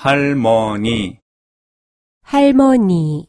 할머니, 할머니,